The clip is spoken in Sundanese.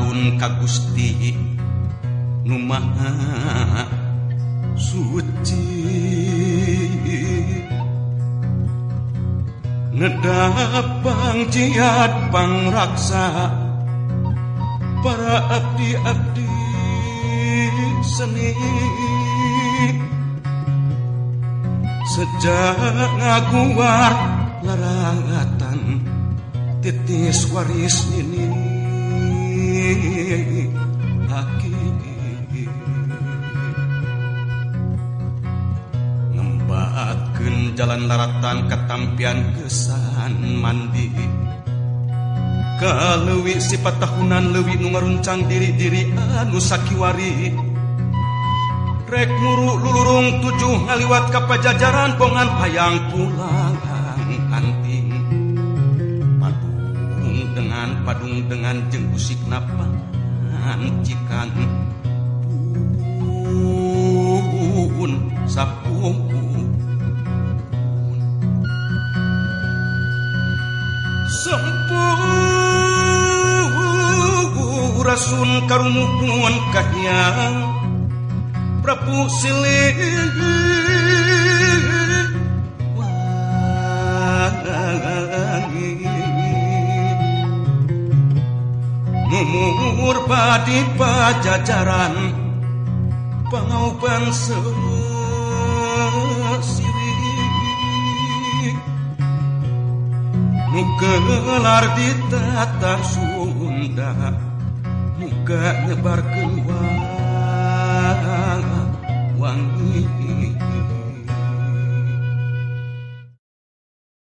daun kagusti numaha suci. Nedapang jiat pangraksa para abdi-abdi seni. Sejak ngaguar larangatan titis waris ini aki nembaatkan jalan daratan ketampian kesan mandi. Kalauwi sifat tahunan lebih numeruncang diri-diri anusakiwari rek muruk lulurung tujuh ngaliwat ke pajajaran bongan hayang pulang anti Padung dengan jengkusik napan cikan pun sapu sempurasun karumuhun kahyang prapu silih. murbadi pajajaran pengauban sesiwi muka gelar di tata Sunda muka nyebar keluar wangi